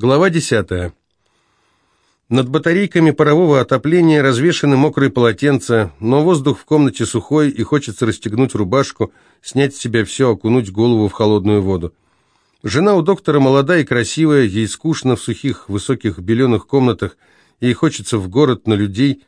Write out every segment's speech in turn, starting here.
Глава 10. Над батарейками парового отопления развешаны мокрые полотенца, но воздух в комнате сухой, и хочется расстегнуть рубашку, снять с себя все, окунуть голову в холодную воду. Жена у доктора молодая и красивая, ей скучно в сухих, высоких, беленых комнатах, ей хочется в город на людей,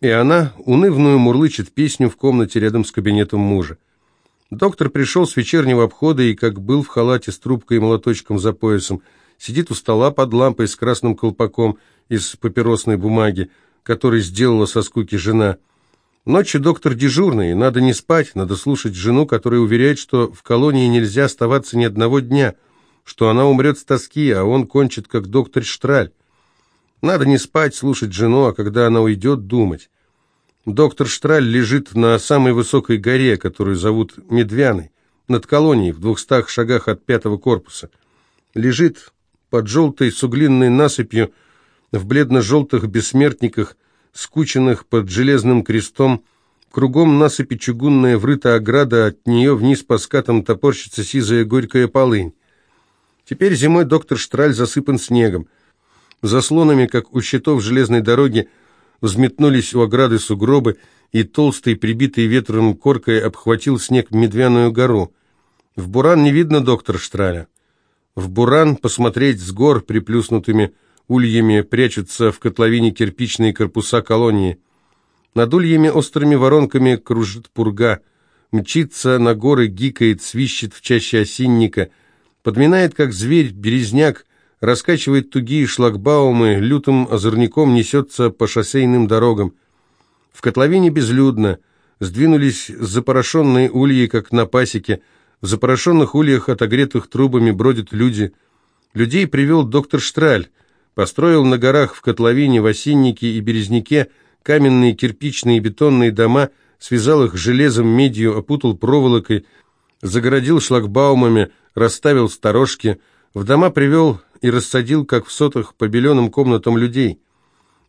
и она унывную мурлычет песню в комнате рядом с кабинетом мужа. Доктор пришел с вечернего обхода и, как был в халате с трубкой и молоточком за поясом, сидит у стола под лампой с красным колпаком из папиросной бумаги, который сделала со скуки жена. Ночью доктор дежурный, надо не спать, надо слушать жену, которая уверяет, что в колонии нельзя оставаться ни одного дня, что она умрет с тоски, а он кончит, как доктор Штраль. Надо не спать, слушать жену, а когда она уйдет, думать. Доктор Штраль лежит на самой высокой горе, которую зовут Медвяной, над колонией, в двухстах шагах от пятого корпуса. Лежит, под желтой суглинной насыпью, в бледно-желтых бессмертниках, скученных под железным крестом, кругом насыпи чугунная врыта ограда, от нее вниз по скатам топорщится сизая горькая полынь. Теперь зимой доктор Штраль засыпан снегом. Заслонами, как у щитов железной дороги, взметнулись у ограды сугробы, и толстый, прибитый ветром коркой, обхватил снег Медвяную гору. В буран не видно доктора Штраля. В буран посмотреть с гор приплюснутыми ульями прячутся в котловине кирпичные корпуса колонии. Над ульями острыми воронками кружит пурга, мчится на горы, гикает, свищет в чаще осинника, подминает, как зверь, березняк, раскачивает тугие шлагбаумы, лютым озорником несется по шоссейным дорогам. В котловине безлюдно, сдвинулись запорошенные ульи, как на пасеке, в запорошенных ульях, отогретых трубами, бродят люди. Людей привел доктор Штраль. Построил на горах в котловине, в осиннике и березняке каменные кирпичные и бетонные дома, связал их железом, медью, опутал проволокой, загородил шлагбаумами, расставил сторожки, в дома привел и рассадил, как в сотах, по беленым комнатам людей.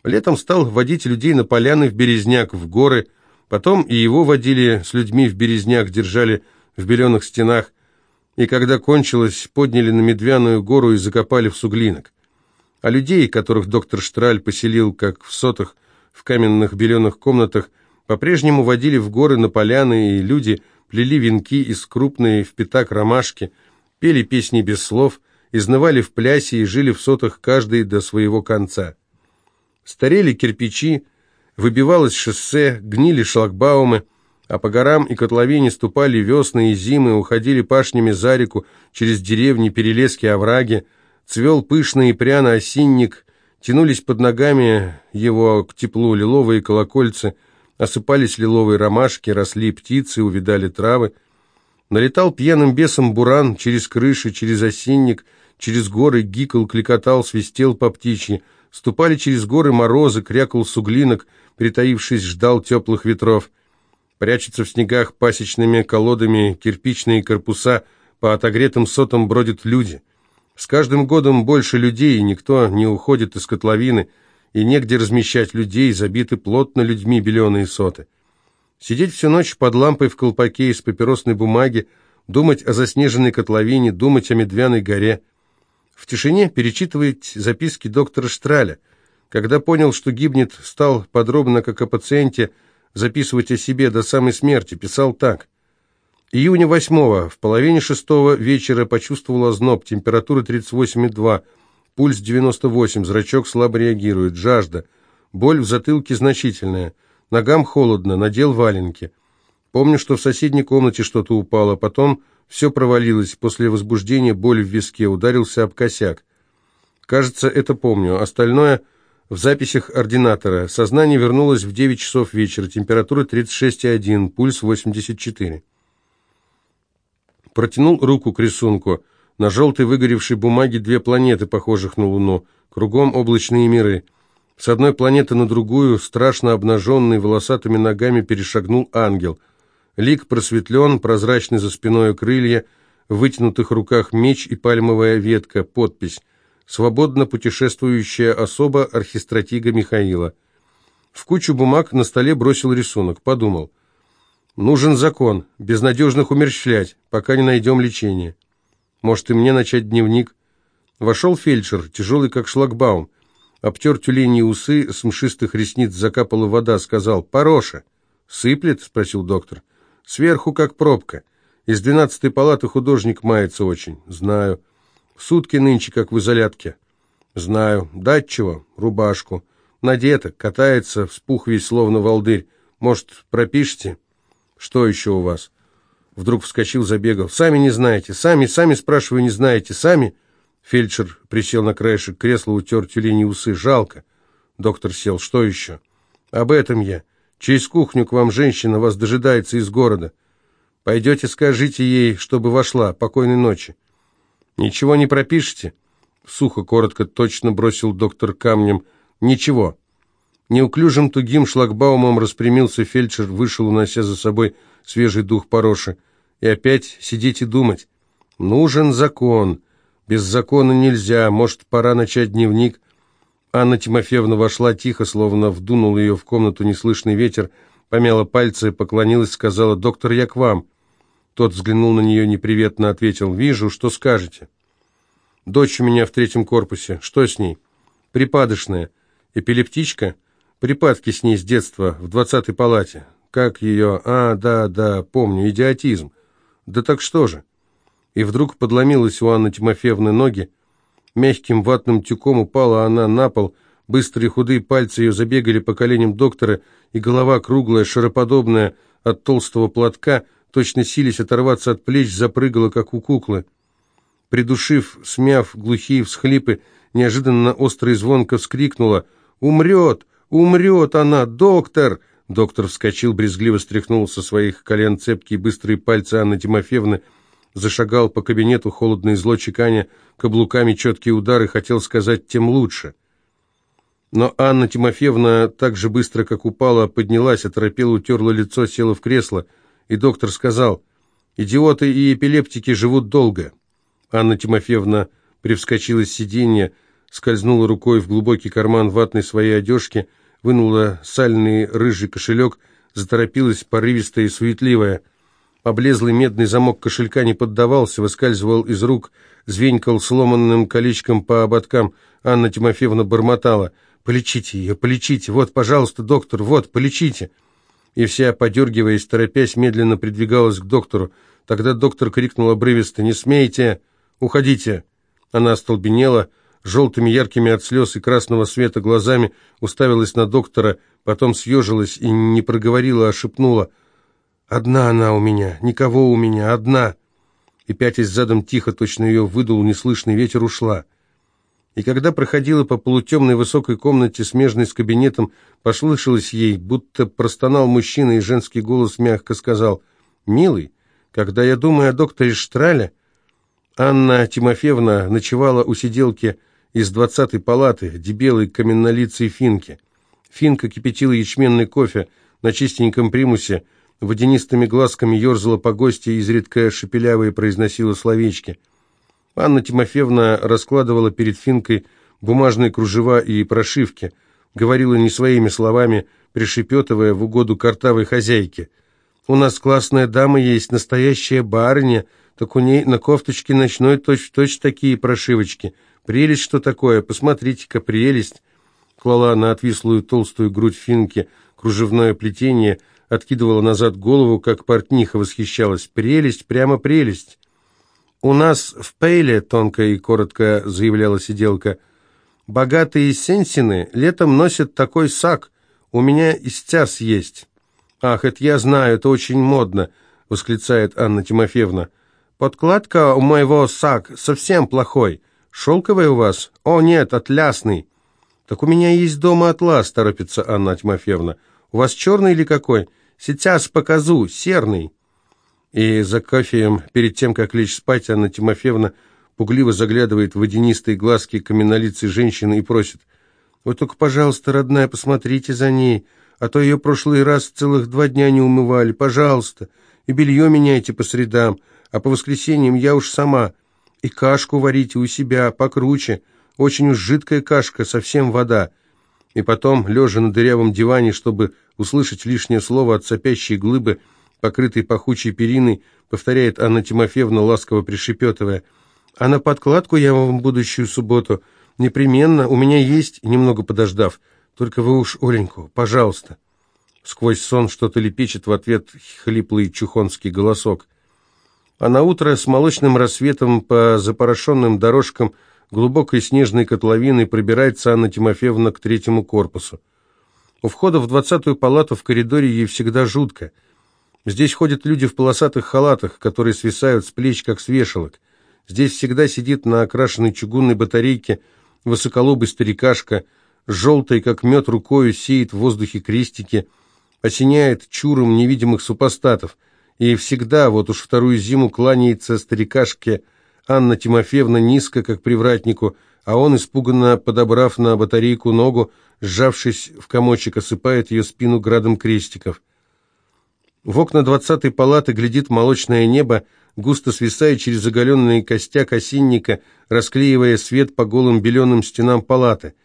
Летом стал водить людей на поляны в Березняк, в горы, потом и его водили с людьми в Березняк, держали в беленых стенах, и когда кончилось, подняли на Медвяную гору и закопали в суглинок. А людей, которых доктор Штраль поселил, как в сотах, в каменных беленых комнатах, по-прежнему водили в горы на поляны, и люди плели венки из крупной в пятак ромашки, пели песни без слов, изнывали в плясе и жили в сотах каждый до своего конца. Старели кирпичи, выбивалось шоссе, гнили шлагбаумы, а по горам и котловине ступали весны и зимы, уходили пашнями за реку, через деревни, перелески, овраги, цвел пышный и пряно осинник, тянулись под ногами его к теплу лиловые колокольцы, осыпались лиловые ромашки, росли птицы, увидали травы. Налетал пьяным бесом буран через крыши, через осинник, через горы, гикал, кликотал, свистел по птичьи, ступали через горы морозы, крякал суглинок, притаившись, ждал теплых ветров — Прячутся в снегах пасечными колодами кирпичные корпуса, по отогретым сотам бродят люди. С каждым годом больше людей, и никто не уходит из котловины, и негде размещать людей, забиты плотно людьми беленые соты. Сидеть всю ночь под лампой в колпаке из папиросной бумаги, думать о заснеженной котловине, думать о Медвяной горе. В тишине перечитывать записки доктора Штраля. Когда понял, что гибнет, стал подробно, как о пациенте, записывать о себе до самой смерти, писал так. Июня 8 в половине шестого вечера почувствовал озноб, температура 38,2, пульс 98, зрачок слабо реагирует, жажда, боль в затылке значительная, ногам холодно, надел валенки. Помню, что в соседней комнате что-то упало, потом все провалилось, после возбуждения боль в виске, ударился об косяк. Кажется, это помню, остальное – в записях ординатора. Сознание вернулось в 9 часов вечера. Температура 36,1, пульс 84. Протянул руку к рисунку. На желтой выгоревшей бумаге две планеты, похожих на Луну. Кругом облачные миры. С одной планеты на другую, страшно обнаженный, волосатыми ногами перешагнул ангел. Лик просветлен, прозрачный за спиной крылья, в вытянутых руках меч и пальмовая ветка, подпись свободно путешествующая особа архистратига Михаила. В кучу бумаг на столе бросил рисунок, подумал. Нужен закон, безнадежных умерщвлять, пока не найдем лечение. Может, и мне начать дневник? Вошел фельдшер, тяжелый как шлагбаум. Обтер тюлени усы, с мшистых ресниц закапала вода, сказал «Пороша». «Сыплет?» — спросил доктор. «Сверху как пробка. Из двенадцатой палаты художник мается очень». «Знаю». «Сутки нынче, как в изолятке». «Знаю. Дать чего? Рубашку». «Надето. Катается, вспух весь, словно волдырь. Может, пропишите?» «Что еще у вас?» Вдруг вскочил, забегал. «Сами не знаете. Сами, сами, спрашиваю, не знаете. Сами?» Фельдшер присел на краешек кресла, утер тюлени усы. «Жалко». Доктор сел. «Что еще?» «Об этом я. Через кухню к вам женщина вас дожидается из города. Пойдете, скажите ей, чтобы вошла. Покойной ночи». «Ничего не пропишете?» Сухо, коротко, точно бросил доктор камнем. «Ничего». Неуклюжим тугим шлагбаумом распрямился фельдшер, вышел, унося за собой свежий дух пороши. И опять сидеть и думать. «Нужен закон». Без закона нельзя, может, пора начать дневник. Анна Тимофеевна вошла тихо, словно вдунул ее в комнату неслышный ветер, помяла пальцы, поклонилась, сказала, «Доктор, я к вам». Тот взглянул на нее неприветно, ответил, «Вижу, что скажете». «Дочь у меня в третьем корпусе. Что с ней?» «Припадочная. Эпилептичка?» «Припадки с ней с детства, в двадцатой палате. Как ее? А, да, да, помню, идиотизм. Да так что же?» и вдруг подломилась у Анны Тимофеевны ноги. Мягким ватным тюком упала она на пол, быстрые худые пальцы ее забегали по коленям доктора, и голова круглая, шароподобная, от толстого платка, точно сились оторваться от плеч, запрыгала, как у куклы. Придушив, смяв глухие всхлипы, неожиданно остро и звонко вскрикнула «Умрет! Умрет она! Доктор!» Доктор вскочил, брезгливо стряхнул со своих колен цепкие быстрые пальцы Анны Тимофеевны, зашагал по кабинету, холодно и зло чеканя, каблуками четкие удары, хотел сказать «тем лучше». Но Анна Тимофеевна так же быстро, как упала, поднялась, оторопела, утерла лицо, села в кресло, и доктор сказал «Идиоты и эпилептики живут долго». Анна Тимофеевна привскочила с сиденья, скользнула рукой в глубокий карман ватной своей одежки, вынула сальный рыжий кошелек, заторопилась порывистая и суетливая – Облезлый медный замок кошелька не поддавался, выскальзывал из рук, звенькал сломанным колечком по ободкам. Анна Тимофеевна бормотала. «Полечите ее, полечите! Вот, пожалуйста, доктор, вот, полечите!» И вся, подергиваясь, торопясь, медленно придвигалась к доктору. Тогда доктор крикнул обрывисто «Не смейте! Уходите!» Она остолбенела, желтыми яркими от слез и красного света глазами уставилась на доктора, потом съежилась и не проговорила, а шепнула – Одна она у меня, никого у меня, одна. И пятясь задом тихо, точно ее выдул неслышный ветер, ушла. И когда проходила по полутемной высокой комнате, смежной с кабинетом, послышалось ей, будто простонал мужчина, и женский голос мягко сказал, «Милый, когда я думаю о докторе Штрале...» Анна Тимофеевна ночевала у сиделки из двадцатой палаты, дебелой каменнолицей финки. Финка кипятила ячменный кофе на чистеньком примусе, водянистыми глазками ерзала по гости, изредка шепелявые произносила словечки. Анна Тимофеевна раскладывала перед Финкой бумажные кружева и прошивки, говорила не своими словами, пришепетывая в угоду картавой хозяйке. «У нас классная дама есть, настоящая барыня, так у ней на кофточке ночной точь-в-точь -точь такие прошивочки. Прелесть что такое, посмотрите-ка, прелесть!» Клала на отвислую толстую грудь Финки кружевное плетение – откидывала назад голову, как портниха восхищалась. «Прелесть, прямо прелесть!» «У нас в Пейле», — тонко и коротко заявляла сиделка, — «богатые сенсины летом носят такой сак. У меня истяс есть». «Ах, это я знаю, это очень модно», — восклицает Анна Тимофеевна. «Подкладка у моего сак совсем плохой. Шелковый у вас? О, нет, атлясный». «Так у меня есть дома атлас», — торопится Анна Тимофеевна. «У вас черный или какой?» Сейчас показу, серный». И за кофеем, перед тем, как лечь спать, Анна Тимофеевна пугливо заглядывает в водянистые глазки каменнолицей женщины и просит, «Вы только, пожалуйста, родная, посмотрите за ней, а то ее прошлый раз целых два дня не умывали, пожалуйста, и белье меняйте по средам, а по воскресеньям я уж сама, и кашку варите у себя, покруче, очень уж жидкая кашка, совсем вода». И потом, лежа на дырявом диване, чтобы услышать лишнее слово от сопящей глыбы, покрытой пахучей периной, повторяет Анна Тимофеевна, ласково пришепетывая. А на подкладку я вам в будущую субботу непременно, у меня есть, немного подождав. Только вы уж Оленьку, пожалуйста». Сквозь сон что-то лепечет в ответ хлиплый чухонский голосок. А на утро с молочным рассветом по запорошенным дорожкам глубокой снежной котловиной пробирается Анна Тимофеевна к третьему корпусу. У входа в двадцатую палату в коридоре ей всегда жутко. Здесь ходят люди в полосатых халатах, которые свисают с плеч, как с вешалок. Здесь всегда сидит на окрашенной чугунной батарейке высоколобый старикашка, желтый, как мед, рукою сеет в воздухе крестики, осеняет чуром невидимых супостатов, и всегда, вот уж вторую зиму, кланяется старикашке Анна Тимофеевна низко, как привратнику, а он, испуганно подобрав на батарейку ногу, сжавшись в комочек, осыпает ее спину градом крестиков. В окна двадцатой палаты глядит молочное небо, густо свисая через оголенный костяк осинника, расклеивая свет по голым беленым стенам палаты.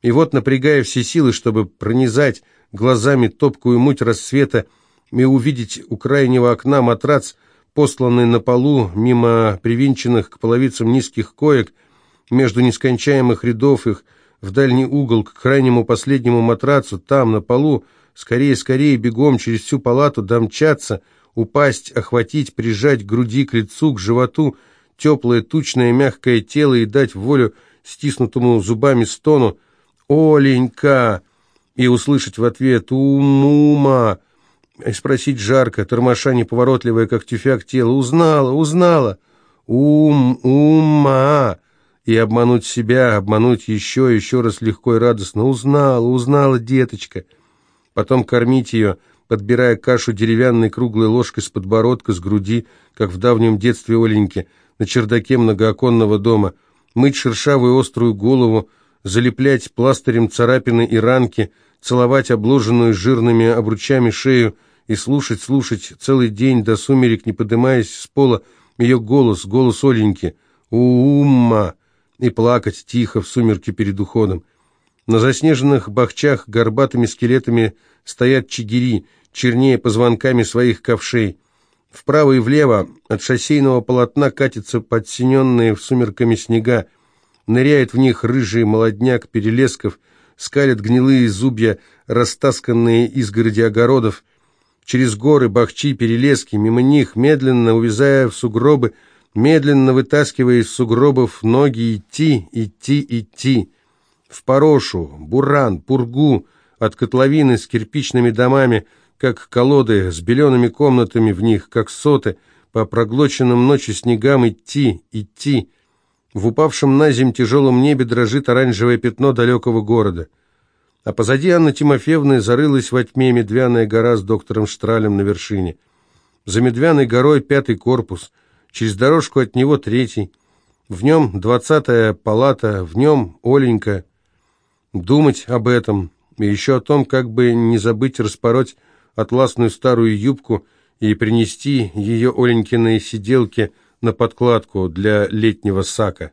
И вот, напрягая все силы, чтобы пронизать глазами топкую муть рассвета и увидеть у крайнего окна матрац, посланный на полу мимо привинченных к половицам низких коек, между нескончаемых рядов их, в дальний угол, к крайнему последнему матрацу, там, на полу, скорее, скорее, бегом через всю палату домчаться, упасть, охватить, прижать к груди, к лицу, к животу, теплое, тучное, мягкое тело и дать волю стиснутому зубами стону «Оленька!» и услышать в ответ «Умума!» и спросить жарко, тормоша неповоротливая, как тюфяк тело «Узнала, узнала!» «Ум, ума!» и обмануть себя, обмануть еще, еще раз легко и радостно. «Узнала, узнала, деточка!» Потом кормить ее – подбирая кашу деревянной круглой ложкой с подбородка, с груди, как в давнем детстве Оленьки, на чердаке многооконного дома, мыть шершавую острую голову, залеплять пластырем царапины и ранки, целовать обложенную жирными обручами шею и слушать, слушать целый день до сумерек, не поднимаясь с пола, ее голос, голос Оленьки, «Умма!» и плакать тихо в сумерки перед уходом. На заснеженных бахчах горбатыми скелетами стоят чигири, чернее позвонками своих ковшей. Вправо и влево от шоссейного полотна катятся подсиненные в сумерками снега, ныряет в них рыжий молодняк перелесков, скалят гнилые зубья, растасканные изгороди огородов. Через горы, бахчи, перелески, мимо них, медленно увязая в сугробы, медленно вытаскивая из сугробов ноги, идти, идти, идти в Порошу, Буран, Пургу, от котловины с кирпичными домами, как колоды, с белеными комнатами в них, как соты, по проглоченным ночью снегам идти, идти. В упавшем на земь тяжелом небе дрожит оранжевое пятно далекого города. А позади Анны Тимофеевны зарылась во тьме Медвяная гора с доктором Штралем на вершине. За Медвяной горой пятый корпус, через дорожку от него третий. В нем двадцатая палата, в нем Оленька, Думать об этом, и еще о том, как бы не забыть распороть атласную старую юбку и принести ее Оленькиной сиделке на подкладку для летнего сака.